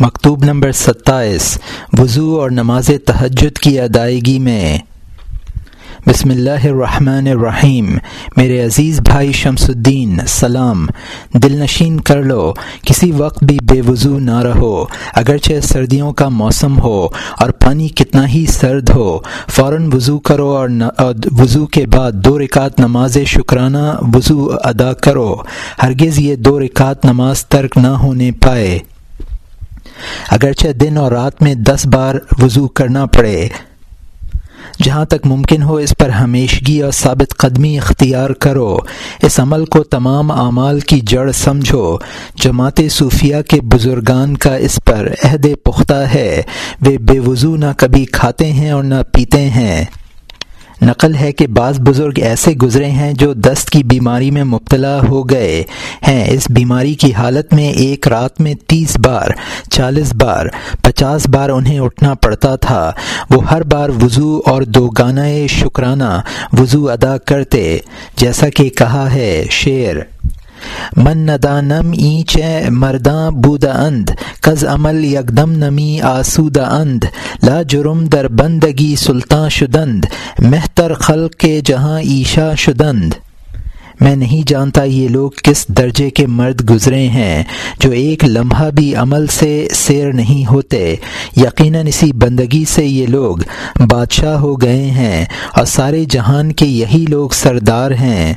مکتوب نمبر ستائیس، وضو اور نماز تہجد کی ادائیگی میں۔ بسم اللہ الرحمن الرحیم۔ میرے عزیز بھائی شمس الدین، سلام۔ دل نشین کر لو، کسی وقت بھی بے وضو نہ رہو۔ اگرچہ سردیوں کا موسم ہو اور پانی کتنا ہی سرد ہو، فوراً وضو کرو اور وضو کے بعد دو رکعت نماز شکرانہ وضو ادا کرو۔ ہرگز یہ دو رکعت نماز ترک نہ ہونے پائے۔ اگرچہ دن اور رات میں دس بار وضو کرنا پڑے، جہاں تک ممکن ہو اس پر ہمیشگی اور ثابت قدمی اختیار کرو، اس عمل کو تمام اعمال کی جڑ سمجھو۔ جماعت صوفیہ کے بزرگان کا اس پر عہد پختہ ہے۔ وہ بے وضو نہ کبھی کھاتے ہیں اور نہ پیتے ہیں۔ نقل ہے کہ بعض بزرگ ایسے گزرے ہیں جو دست کی بیماری میں مبتلا ہو گئے ہیں۔ اس بیماری کی حالت میں ایک رات میں تیس بار، چالیس بار، پچاس بار انہیں اٹھنا پڑتا تھا۔ وہ ہر بار وضو اور دو گانا شکرانہ وضو ادا کرتے، جیسا کہ کہا ہے شعر۔ من ندانم اینچ مرداں بودا اند، کز عمل یکدم نمی آسودہ اند. لا جرم در بندگی سلطان شدند، مہتر خلق کے جہاں ایشا شدند. میں نہیں جانتا یہ لوگ کس درجے کے مرد گزرے ہیں، جو ایک لمحہ بھی عمل سے سیر نہیں ہوتے. یقیناً اسی بندگی سے یہ لوگ بادشاہ ہو گئے ہیں، اور سارے جہان کے یہی لوگ سردار ہیں.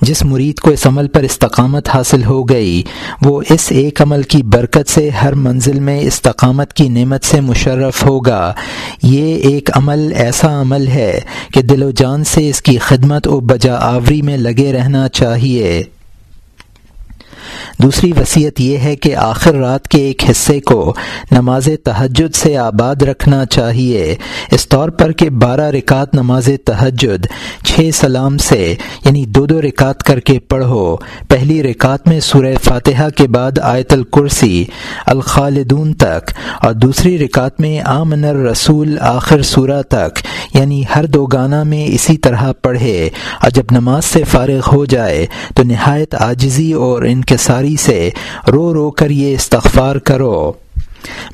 جس مرید کو اس عمل پر استقامت حاصل ہو گئی، وہ اس ایک عمل کی برکت سے ہر منزل میں استقامت کی نعمت سے مشرف ہوگا۔ یہ ایک عمل ایسا عمل ہے کہ دل و جان سے اس کی خدمت و بجا آوری میں لگے رہنا چاہیے۔ دوسری وصیت یہ ہے کہ آخر رات کے ایک حصے کو نماز تہجد سے آباد رکھنا چاہیے۔ اس طور پر کہ بارہ رکعت نماز تہجد، چھ سلام سے یعنی دو دو رکعت کر کے پڑھو۔ پہلی رکعت میں سورہ فاتحہ کے بعد آیت الکرسی، الخالدون تک، اور دوسری رکعت میں آمن الرسول آخر سورہ تک۔ یعنی ہر دو گانا میں اسی طرح پڑھے۔ اور جب نماز سے فارغ ہو جائے تو نہایت عاجزی اور انکساری سے رو رو کر یہ استغفار کرو۔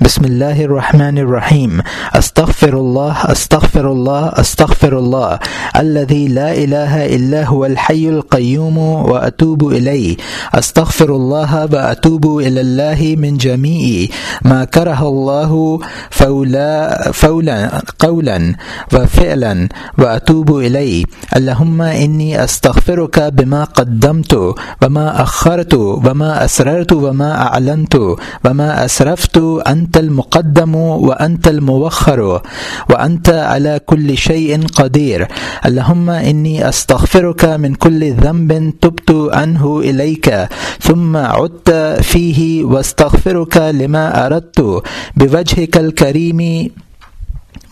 بسم اللہ الرحمن الرحیم استغفر اللہ استغفر اللہ استغفر اللہ الذي لا الہ الا هو الحی القیوم واتوب الی استغفر اللہ واتوب الى اللہ من جميع ما کرہ اللہ فولا فولا قولا وفعلا واتوب الی اللهم انی استغفرک بما قدمت وما اخرت وما اسررت وما اعلنت وما اسرفت انت المقدم و انت الموخر و انت على كل شيء قدير. اللهم اني استغفرك من كل ذنب تبت عنه اليك ثم عدت فيه واستغفرك لما اردت بوجهك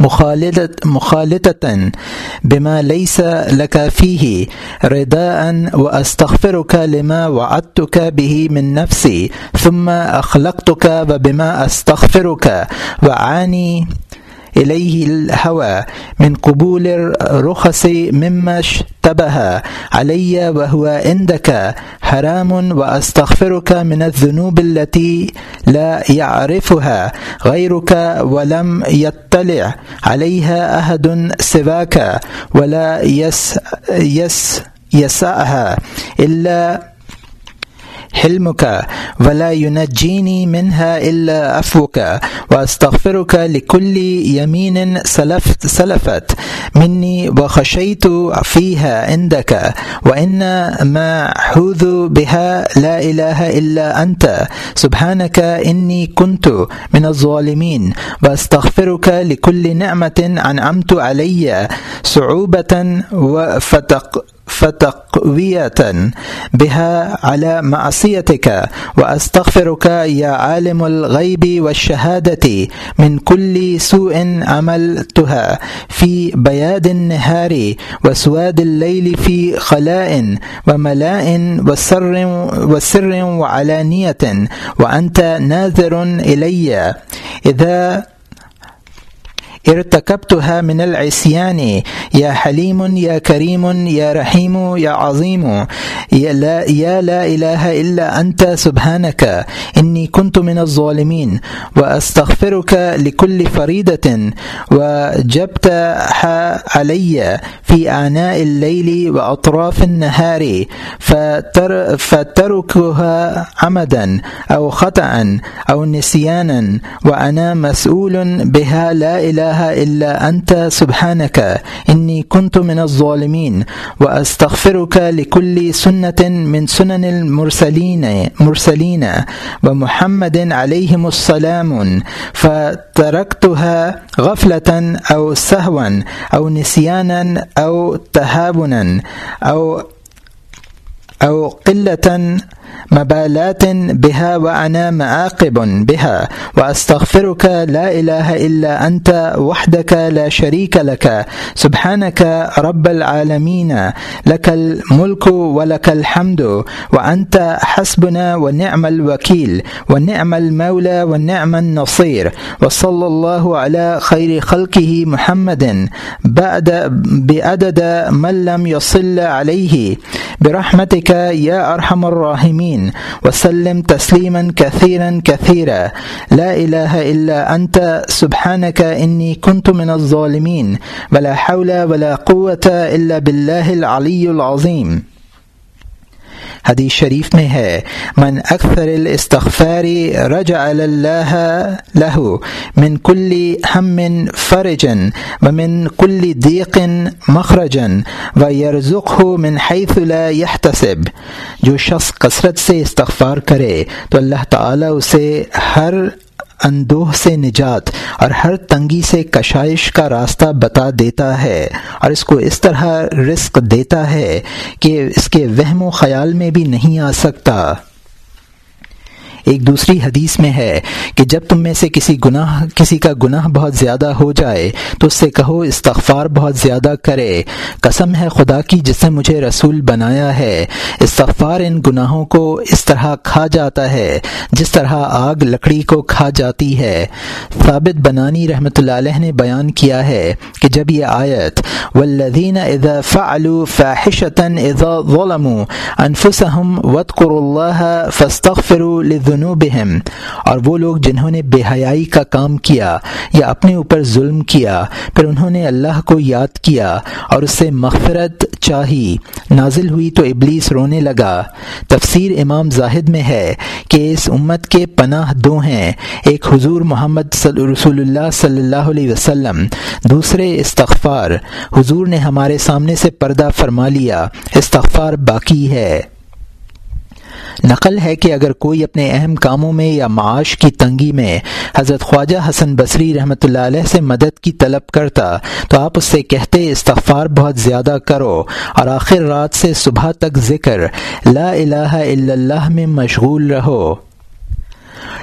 مخالطت مخالطة بما ليس لك فيه رداء واستغفرك لما وعدتك به من نفسي ثم اخلقتك وبما استغفرك وعاني إليه الهوى من قبول الرخص مما اشتبه علي وهو عندك، حرام وأستغفرك من الذنوب التي لا يعرفها غيرك ولم يطلع عليها أحد سواك ولا يس يس، يسعها إلا حلمك ولا ينجيني منها إلا عفوك وأستغفرك لكل يمين سلفت, سلفت مني وخشيت فيها عندك وإن ما حوذ بها لا إله إلا أنت سبحانك إني كنت من الظالمين وأستغفرك لكل نعمة أنعمت علي صعوبة وفتق فتقوية بها على معصيتك، وأستغفرك يا عالم الغيب والشهادة من كل سوء عملتها في بياد النهار وسواد الليل في خلاء وملاء وسر وسر وعلانية، وأنت ناذر إلي. إذا ارتكبتها من العصيان يا حليم يا كريم يا رحيم يا عظيم يا لا, يا لا إله إلا أنت سبحانك إني كنت من الظالمين وأستغفرك لكل فريدة وجبتها علي في آناء الليل وأطراف النهار فتر فتركها عمدا أو خطأ أو نسيانا وأنا مسؤول بها لا إله إلا أنت، سبحانك إني كنت من الظالمين، وأستغفرك لكل سنة من سنن المرسلين، مرسلين، ومحمد عليهم السلام، فتركتها غفلة أو سهوا أو نسيانا أو تهاونا أو أو قلة مبالات بها وأنا معاقب بها، وأستغفرك لا إله إلا أنت، وحدك لا شريك لك. سبحانك رب العالمين، لك الملك ولك الحمد، وأنت حسبنا ونعم الوكيل، ونعم المولى، ونعم النصير. وصلى الله على خير خلقه محمد، بعد بعدد من لم يصل عليه. برحمتك يا أرحم الراحمين. وسلم تسليما كثيرا كثيرا. لا إله إلا أنت. سبحانك إني كنت من الظالمين. ولا حول ولا قوة إلا بالله العلي العظيم. حدیث شریف میں ہے، من اکثر الاستغفار رجع اللہ له من کل ہم فرجن و من کل دیقن مخرجن و یرزق من حیث لا يحتسب جو شخص کثرت سے استغفار کرے، تو اللہ تعالیٰ اسے ہر اندوہ سے نجات اور ہر تنگی سے کشائش کا راستہ بتا دیتا ہے اور اس کو اس طرح رزق دیتا ہے کہ اس کے وہم و خیال میں بھی نہیں آ سکتا۔ ایک دوسری حدیث میں ہے کہ جب تم میں سے کسی گناہ، کسی کا گناہ بہت زیادہ ہو جائے، تو اس سے کہو، استغفار بہت زیادہ کرے۔ قسم ہے خدا کی جس نے مجھے رسول بنایا ہے۔ استغفار ان گناہوں کو اس طرح کھا جاتا ہے، جس طرح آگ لکڑی کو کھا جاتی ہے۔ ثابت بنانی رحمۃ اللہ علیہ نے بیان کیا ہے کہ جب یہ آیت والذین اذا فعلوا فاحشتا اذا ظلموا انفسهم وذكروا الله فاستغفروا لذنوبهم ذنوبہم، اور وہ لوگ جنہوں نے بے حیائی کا کام کیا یا اپنے اوپر ظلم کیا، پھر انہوں نے اللہ کو یاد کیا اور اس سے مغفرت چاہی۔ نازل ہوئی تو ابلیس رونے لگا۔ تفسیر امام زاہد میں ہے کہ اس امت کے پناہ دو ہیں۔ ایک حضور محمد رسول اللہ صلی اللہ علیہ وسلم، دوسرے استغفار۔ حضور نے ہمارے سامنے سے پردہ فرما لیا۔ استغفار باقی ہے۔ نقل ہے کہ اگر کوئی اپنے اہم کاموں میں یا معاش کی تنگی میں حضرت خواجہ حسن بصری رحمۃ اللہ علیہ سے مدد کی طلب کرتا تو آپ اس سے کہتے استغفار بہت زیادہ کرو اور آخر رات سے صبح تک ذکر لا الہ الا اللہ میں مشغول رہو۔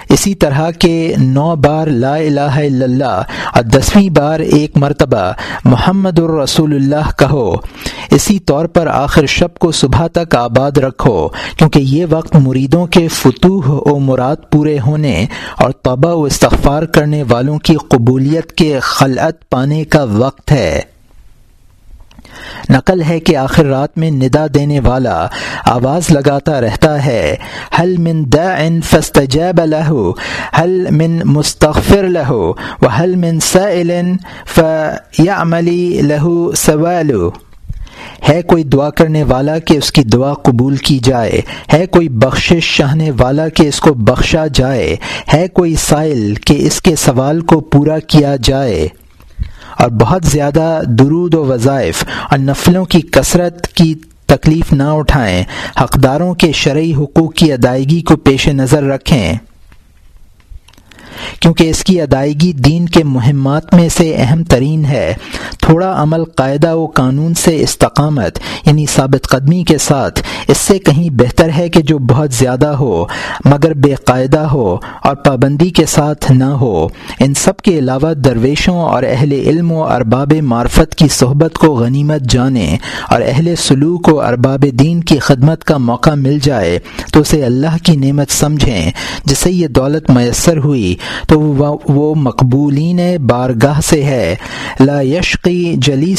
اسی طرح کے نو بار لا الہ الا اللہ اور دسویں بار ایک مرتبہ محمد الرسول اللہ کہو۔ اسی طور پر آخر شب کو صبح تک آباد رکھو، کیونکہ یہ وقت مریدوں کے فتوح و مراد پورے ہونے اور توبہ و استغفار کرنے والوں کی قبولیت کے خلعت پانے کا وقت ہے۔ نقل ہے کہ آخر رات میں ندا دینے والا آواز لگاتا رہتا ہے حل من داعن فاستجاب له حل من مستغفر له وحل من سائل فيعمل له سوال. ہے کوئی دعا کرنے والا کہ اس کی دعا قبول کی جائے، ہے کوئی بخشش چاہنے والا کہ اس کو بخشا جائے، ہے کوئی سائل کہ اس کے سوال کو پورا کیا جائے۔ اور بہت زیادہ درود و وظائف اور نفلوں کی کثرت کی تکلیف نہ اٹھائیں، حقداروں کے شرعی حقوق کی ادائیگی کو پیش نظر رکھیں۔ کیونکہ اس کی ادائیگی دین کے مہمات میں سے اہم ترین ہے۔ تھوڑا عمل قاعدہ و قانون سے استقامت یعنی ثابت قدمی کے ساتھ۔ اس سے کہیں بہتر ہے کہ جو بہت زیادہ ہو، مگر بے قاعدہ ہو اور پابندی کے ساتھ نہ ہو۔ ان سب کے علاوہ درویشوں اور اہل علم و ارباب معرفت کی صحبت کو غنیمت جانیں اور اہل سلوک و ارباب دین کی خدمت کا موقع مل جائے تو اسے اللہ کی نعمت سمجھیں، جسے یہ دولت میسر ہوئی تو وہ مقبولین بارگاہ سے ہے۔ لا یشقی جلی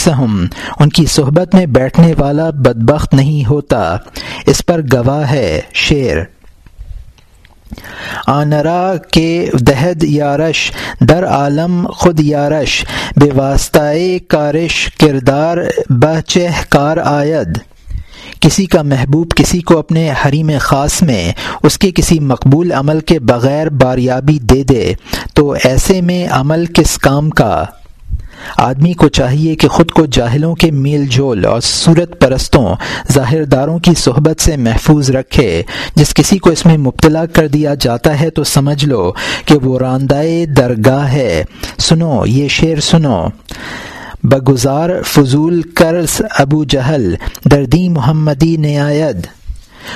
ان کی صحبت میں بیٹھنے والا بدبخت نہیں ہوتا۔ اس پر گواہ ہے شعر۔ آنرا کے دہد یارش، در عالم خود یارش۔ بے واسطۂ کارش کردار بچہ کار آید۔ کسی کا محبوب کسی کو اپنے حریم خاص میں، اس کے کسی مقبول عمل کے بغیر باریابی دے دے، تو ایسے میں عمل کس کام کا؟ آدمی کو چاہیے کہ خود کو جاہلوں کے میل جول اور صورت پرستوں ظاہر داروں کی صحبت سے محفوظ رکھے۔ جس کسی کو اس میں مبتلا کر دیا جاتا ہے تو سمجھ لو کہ وہ راندائے درگاہ ہے۔ سنو، یہ شعر سنو۔ بگزار فضول کرس ابو جہل، دردی محمدی نیاد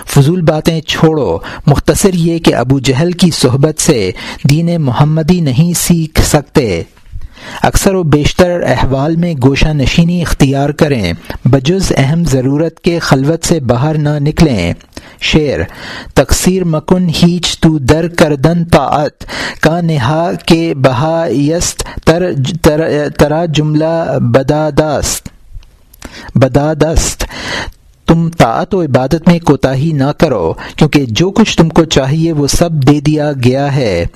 فضول باتیں چھوڑو، مختصر یہ کہ ابو جہل کی صحبت سے دین محمدی نہیں سیکھ سکتے۔ اکثر و بیشتر احوال میں گوشہ نشینی اختیار کریں، بجز اہم ضرورت کے خلوت سے باہر نہ نکلیں۔ شعر تقسیر مکن ہیچ تو در کردن طاعت، کا نہا کے بہا یست تر ترا جملہ بداداست بدادست تم طاعت و عبادت میں کوتاہی نہ کرو، کیونکہ جو کچھ تم کو چاہیے وہ سب دے دیا گیا ہے۔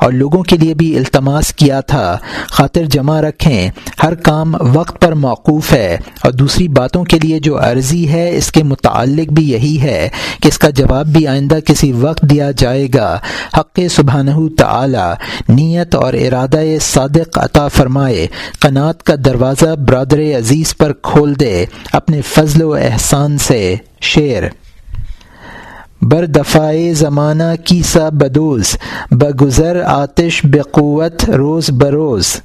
اور لوگوں کے لیے بھی التماس کیا تھا۔ خاطر جمع رکھیں، ہر کام وقت پر موقوف ہے۔ اور دوسری باتوں کے لیے جو عرضی ہے، اس کے متعلق بھی یہی ہے کہ اس کا جواب بھی آئندہ کسی وقت دیا جائے گا۔ حق سبحانہ تعالی نیت اور ارادہ صادق عطا فرمائے۔ قنات کا دروازہ برادر عزیز پر کھول دے، اپنے فضل و احسان سے شعر۔ بر دفاع زمانہ کی سا بدوز بگزر آتش بقوت روز بروز۔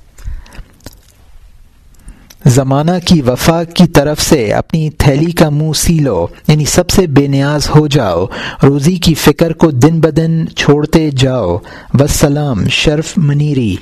زمانہ کی وفا کی طرف سے اپنی تھیلی کا منہ سی لو یعنی سب سے بے نیاز ہو جاؤ۔ روزی کی فکر کو دن بدن چھوڑتے جاؤ۔ وسلام، شرف منیری۔